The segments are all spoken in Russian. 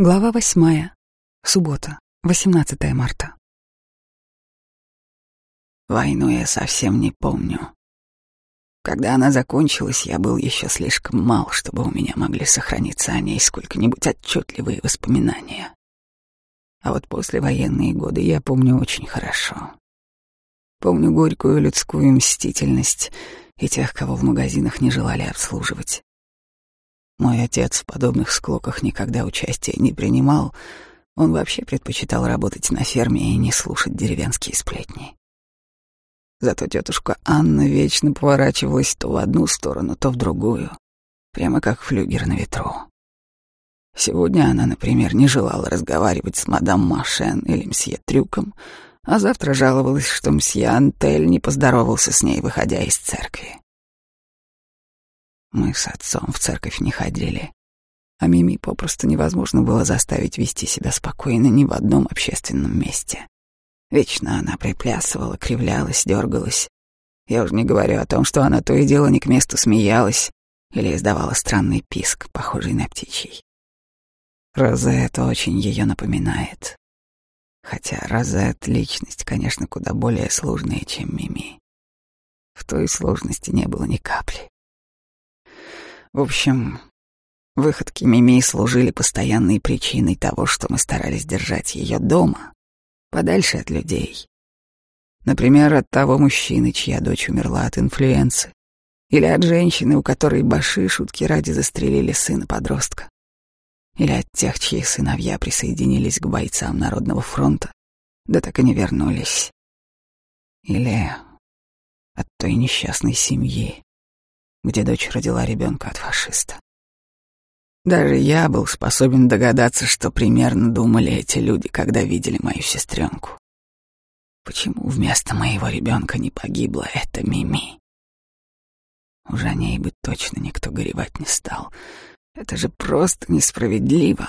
Глава восьмая. Суббота, 18 марта. Войну я совсем не помню. Когда она закончилась, я был еще слишком мал, чтобы у меня могли сохраниться о ней сколько-нибудь отчетливые воспоминания. А вот послевоенные годы я помню очень хорошо. Помню горькую людскую мстительность и тех, кого в магазинах не желали обслуживать. Мой отец в подобных склоках никогда участия не принимал. Он вообще предпочитал работать на ферме и не слушать деревенские сплетни. Зато тетушка Анна вечно поворачивалась то в одну сторону, то в другую, прямо как флюгер на ветру. Сегодня она, например, не желала разговаривать с мадам Машен или мсье Трюком, а завтра жаловалась, что мсье Антель не поздоровался с ней, выходя из церкви. Мы с отцом в церковь не ходили, а Мими попросту невозможно было заставить вести себя спокойно ни в одном общественном месте. Вечно она приплясывала, кривлялась, дергалась. Я уже не говорю о том, что она то и дело не к месту смеялась или издавала странный писк, похожий на птичий. Розет очень ее напоминает. Хотя Розет — личность, конечно, куда более сложная, чем Мими. В той сложности не было ни капли. В общем, выходки Мими служили постоянной причиной того, что мы старались держать ее дома, подальше от людей. Например, от того мужчины, чья дочь умерла от инфлюенции, или от женщины, у которой баши шутки ради застрелили сына-подростка, или от тех, чьи сыновья присоединились к бойцам Народного фронта, да так и не вернулись, или от той несчастной семьи, где дочь родила ребенка от фашиста. Даже я был способен догадаться, что примерно думали эти люди, когда видели мою сестренку. Почему вместо моего ребенка не погибла эта Мими? Уже о ней бы точно никто горевать не стал. Это же просто несправедливо.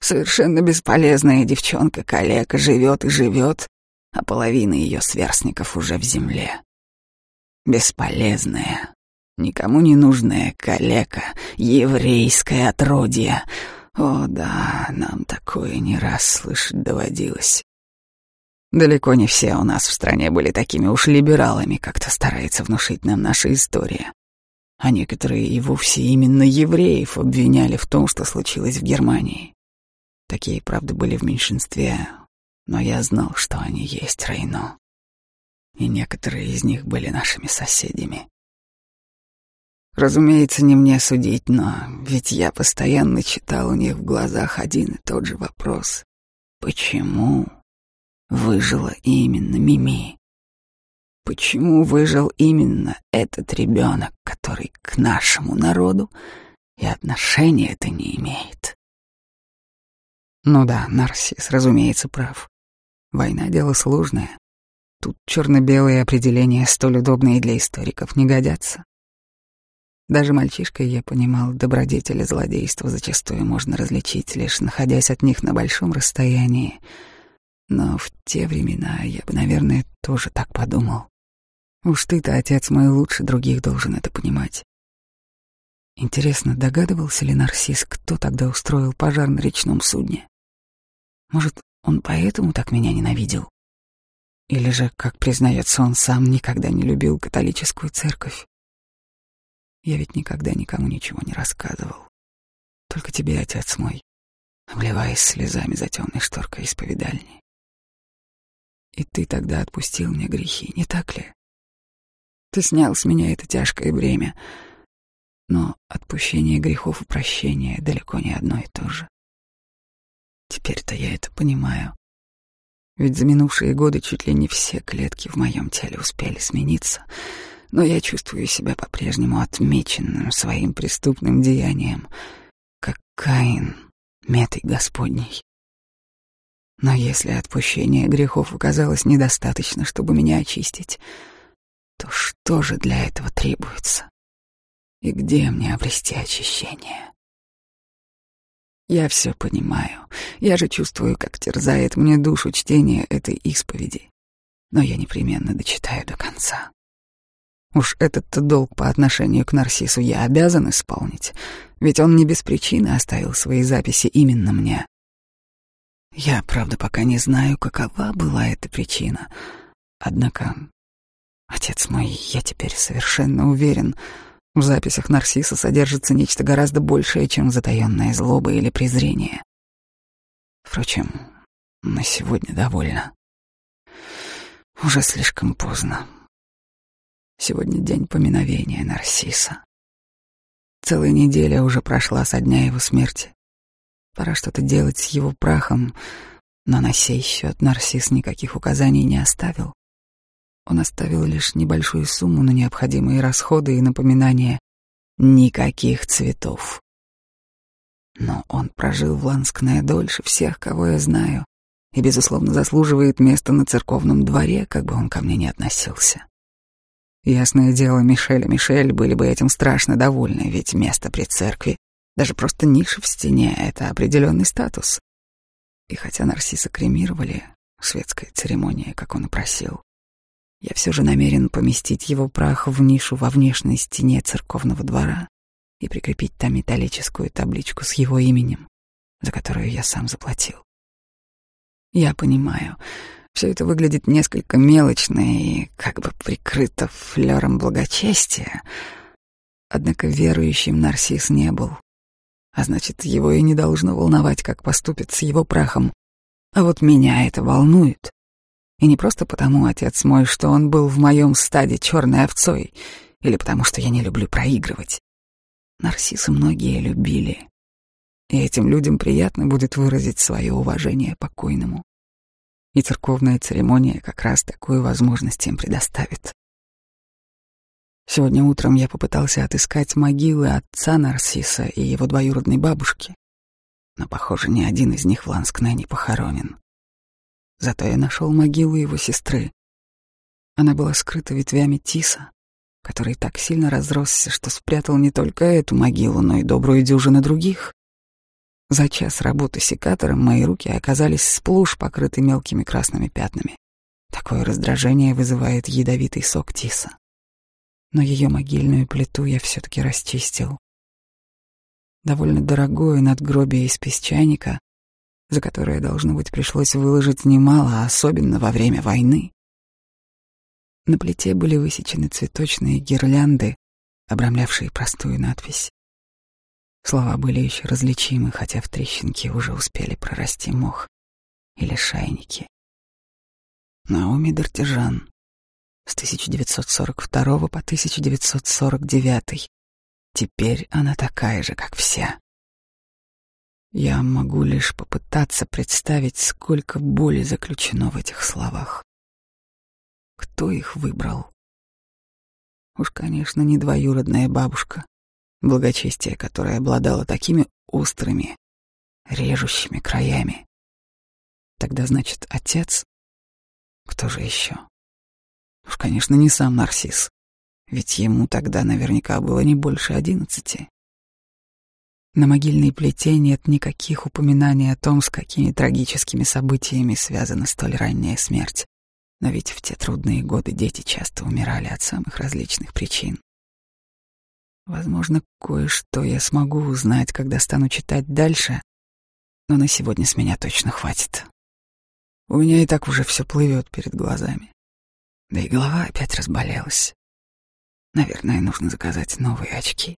Совершенно бесполезная девчонка-калека живет и живет, а половина ее сверстников уже в земле. Бесполезная, никому не нужная калека, еврейское отродье. О да, нам такое не раз слышать доводилось. Далеко не все у нас в стране были такими уж либералами, как-то старается внушить нам наша история. А некоторые и вовсе именно евреев обвиняли в том, что случилось в Германии. Такие, правда, были в меньшинстве, но я знал, что они есть, Рейно. И некоторые из них были нашими соседями. Разумеется, не мне судить, но ведь я постоянно читал у них в глазах один и тот же вопрос. Почему выжила именно Мими? Почему выжил именно этот ребенок, который к нашему народу и отношения это не имеет? Ну да, Нарсис, разумеется, прав. Война — дело сложное. Тут черно-белые определения, столь удобные для историков, не годятся. Даже мальчишкой я понимал, добродетели злодейства зачастую можно различить, лишь находясь от них на большом расстоянии. Но в те времена я бы, наверное, тоже так подумал. Уж ты-то, отец мой, лучше других должен это понимать. Интересно, догадывался ли Нарсис, кто тогда устроил пожар на речном судне? Может, он поэтому так меня ненавидел? Или же, как признается он сам, никогда не любил католическую церковь? Я ведь никогда никому ничего не рассказывал. Только тебе, отец мой, обливаясь слезами за темной шторкой исповедальни. И ты тогда отпустил мне грехи, не так ли? Ты снял с меня это тяжкое бремя. Но отпущение грехов и прощение далеко не одно и то же. Теперь-то я это понимаю. Ведь за минувшие годы чуть ли не все клетки в моем теле успели смениться — но я чувствую себя по-прежнему отмеченным своим преступным деянием, как Каин, метой Господней. Но если отпущение грехов оказалось недостаточно, чтобы меня очистить, то что же для этого требуется? И где мне обрести очищение? Я все понимаю. Я же чувствую, как терзает мне душу чтение этой исповеди. Но я непременно дочитаю до конца. Уж этот-то долг по отношению к Нарсису я обязан исполнить, ведь он не без причины оставил свои записи именно мне. Я, правда, пока не знаю, какова была эта причина. Однако, отец мой, я теперь совершенно уверен, в записях Нарсиса содержится нечто гораздо большее, чем затаённая злоба или презрение. Впрочем, на сегодня довольно. Уже слишком поздно. Сегодня день поминовения Нарсиса. Целая неделя уже прошла со дня его смерти. Пора что-то делать с его прахом, но на сей счет Нарсис никаких указаний не оставил. Он оставил лишь небольшую сумму на необходимые расходы и напоминания «никаких цветов». Но он прожил в Ланскне дольше всех, кого я знаю, и, безусловно, заслуживает места на церковном дворе, как бы он ко мне ни относился. Ясное дело, Мишель и Мишель были бы этим страшно довольны, ведь место при церкви, даже просто ниша в стене — это определенный статус. И хотя Нарсиса кремировали, светская церемония, как он и просил, я все же намерен поместить его прах в нишу во внешней стене церковного двора и прикрепить там металлическую табличку с его именем, за которую я сам заплатил. Я понимаю, все это выглядит несколько мелочно и как бы прикрыто флером благочестия. Однако верующим Нарсис не был. А значит, его и не должно волновать, как поступит с его прахом. А вот меня это волнует. И не просто потому, отец мой, что он был в моем стаде черной овцой, или потому что я не люблю проигрывать. Нарсисы многие любили. И этим людям приятно будет выразить свое уважение покойному и церковная церемония как раз такую возможность им предоставит. Сегодня утром я попытался отыскать могилы отца Нарсиса и его двоюродной бабушки, но, похоже, ни один из них в Ланскне не похоронен. Зато я нашел могилу его сестры. Она была скрыта ветвями тиса, который так сильно разросся, что спрятал не только эту могилу, но и добрую дюжину других. За час работы секатором мои руки оказались сплошь покрыты мелкими красными пятнами. Такое раздражение вызывает ядовитый сок тиса. Но ее могильную плиту я все-таки расчистил. Довольно дорогое надгробие из песчаника, за которое, должно быть, пришлось выложить немало, особенно во время войны. На плите были высечены цветочные гирлянды, обрамлявшие простую надпись. Слова были еще различимы, хотя в трещинке уже успели прорасти мох или шайники. Наоми Дартижан с 1942 по 1949. Теперь она такая же, как все. Я могу лишь попытаться представить, сколько боли заключено в этих словах. Кто их выбрал? Уж, конечно, не двоюродная бабушка, благочестие которое обладало такими острыми, режущими краями. Тогда, значит, отец? Кто же еще? Уж, конечно, не сам Нарсис, ведь ему тогда наверняка было не больше одиннадцати. На могильной плите нет никаких упоминаний о том, с какими трагическими событиями связана столь ранняя смерть. Но ведь в те трудные годы дети часто умирали от самых различных причин. Возможно, кое-что я смогу узнать, когда стану читать дальше, но на сегодня с меня точно хватит. У меня и так уже все плывет перед глазами. Да и голова опять разболелась. Наверное, нужно заказать новые очки.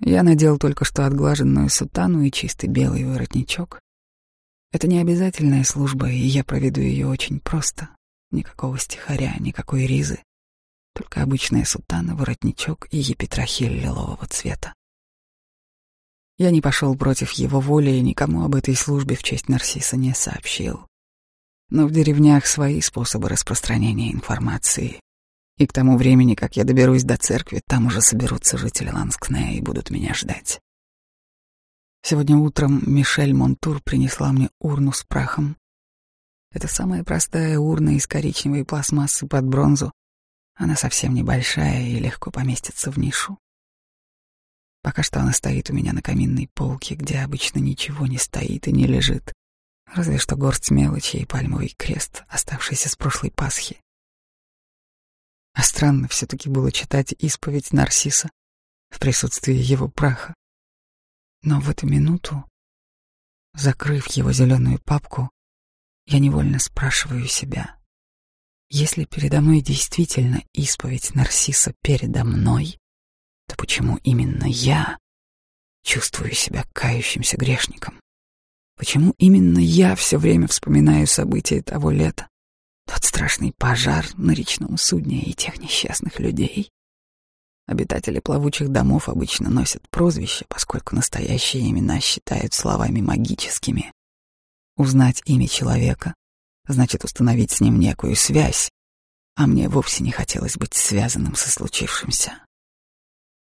Я надел только что отглаженную сутану и чистый белый воротничок. Это не обязательная служба, и я проведу ее очень просто. Никакого стихаря, никакой ризы. Только обычная сутана, воротничок и епитрахиль лилового цвета. Я не пошел против его воли и никому об этой службе в честь Нарсиса не сообщил. Но в деревнях свои способы распространения информации. И к тому времени, как я доберусь до церкви, там уже соберутся жители Ланскне и будут меня ждать. Сегодня утром Мишель Монтур принесла мне урну с прахом. Это самая простая урна из коричневой пластмассы под бронзу, она совсем небольшая и легко поместится в нишу. Пока что она стоит у меня на каминной полке, где обычно ничего не стоит и не лежит, разве что горсть мелочи и пальмовый крест, оставшийся с прошлой Пасхи. А странно все-таки было читать исповедь Нарсиса в присутствии его праха. Но в эту минуту, закрыв его зеленую папку, я невольно спрашиваю себя, если передо мной действительно исповедь Нарсиса передо мной, то почему именно я чувствую себя кающимся грешником? Почему именно я все время вспоминаю события того лета? Тот страшный пожар на речном судне и тех несчастных людей. Обитатели плавучих домов обычно носят прозвища, поскольку настоящие имена считают словами магическими. Узнать имя человека значит установить с ним некую связь, а мне вовсе не хотелось быть связанным со случившимся.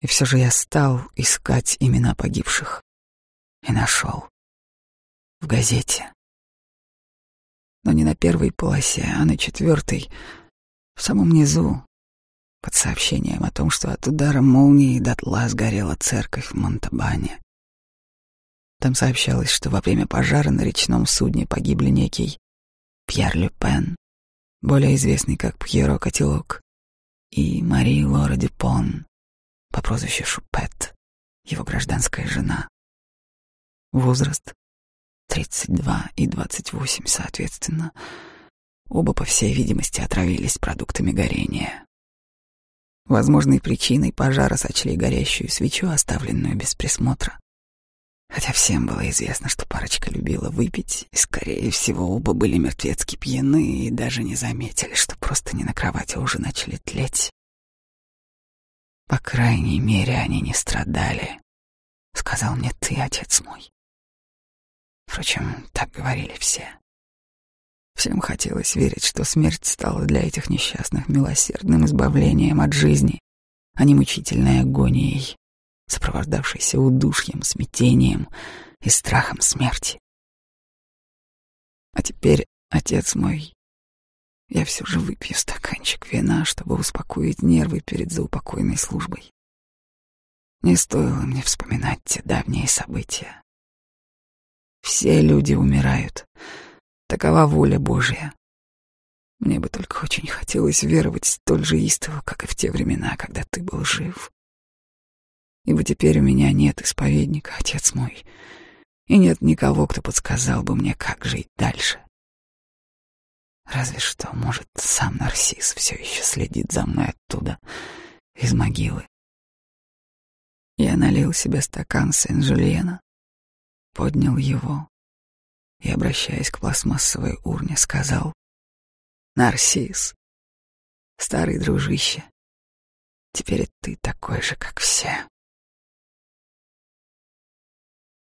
И все же я стал искать имена погибших и нашел в газете. Но не на первой полосе, а на четвертой, в самом низу, под сообщением о том, что от удара молнии дотла сгорела церковь в Монтабане. Там сообщалось, что во время пожара на речном судне погибли некий Пьер Люпен, более известный как Пьеро Котелок, и Мари Лора Дюпон по прозвищу Шупет, его гражданская жена. Возраст 32 и 28, соответственно. Оба, по всей видимости, отравились продуктами горения. Возможной причиной пожара сочли горящую свечу, оставленную без присмотра. Хотя всем было известно, что парочка любила выпить, и, скорее всего, оба были мертвецки пьяны и даже не заметили, что просто не на кровати уже начали тлеть. По крайней мере, они не страдали, — сказал мне ты, отец мой. Впрочем, так говорили все. Всем хотелось верить, что смерть стала для этих несчастных милосердным избавлением от жизни, а не мучительной агонией, сопровождавшейся удушьем, смятением и страхом смерти. А теперь, отец мой, я все же выпью стаканчик вина, чтобы успокоить нервы перед заупокойной службой. Не стоило мне вспоминать те давние события. Все люди умирают. Такова воля Божья. Мне бы только очень хотелось веровать столь же истово, как и в те времена, когда ты был жив. Ибо теперь у меня нет исповедника, отец мой, и нет никого, кто подсказал бы мне, как жить дальше. Разве что, может, сам Нарцисс все еще следит за мной оттуда, из могилы. Я налил себе стакан Сен-Жульена, поднял его и, обращаясь к пластмассовой урне, сказал «Нарцисс, старый дружище, теперь ты такой же, как все».